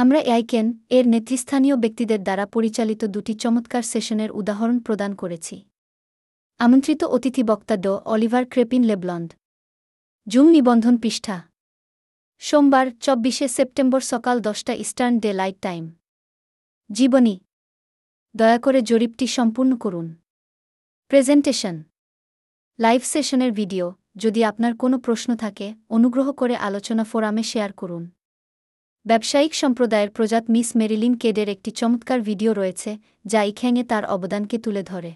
আমরা এআইকেন এর নেতৃস্থানীয় ব্যক্তিদের দ্বারা পরিচালিত দুটি চমৎকার সেশনের উদাহরণ প্রদান করেছি। আমন্ত্রিত অতিথি বক্তা ড অলিভার ক্রেপিন লেবলন্ড জুম নিবন্ধন পৃষ্ঠা। সোমবার, চব্বিশে সেপ্টেম্বর সকাল দশটা ইস্টার্ন ডে লাইট টাইম। জীবনী। দয়া করে জরিপটি সম্পূর্ণ করুন। প্রেজেন্টেশন। লাইভ সেশনের ভিডিও। যদি আপনার কোনো প্রশ্ন থাকে, অনুগ্রহ করে আলোচনা ফোরামে শেয়ার করুন। ব্যবসায়িক সম্প্রদায়ের প্রজাত মিস মেরিলিন কেডের একটি চমৎকার ভিডিও রয়েছে, যা ইখ্যাংয়ে তার অবদানকে তুলে ধরে।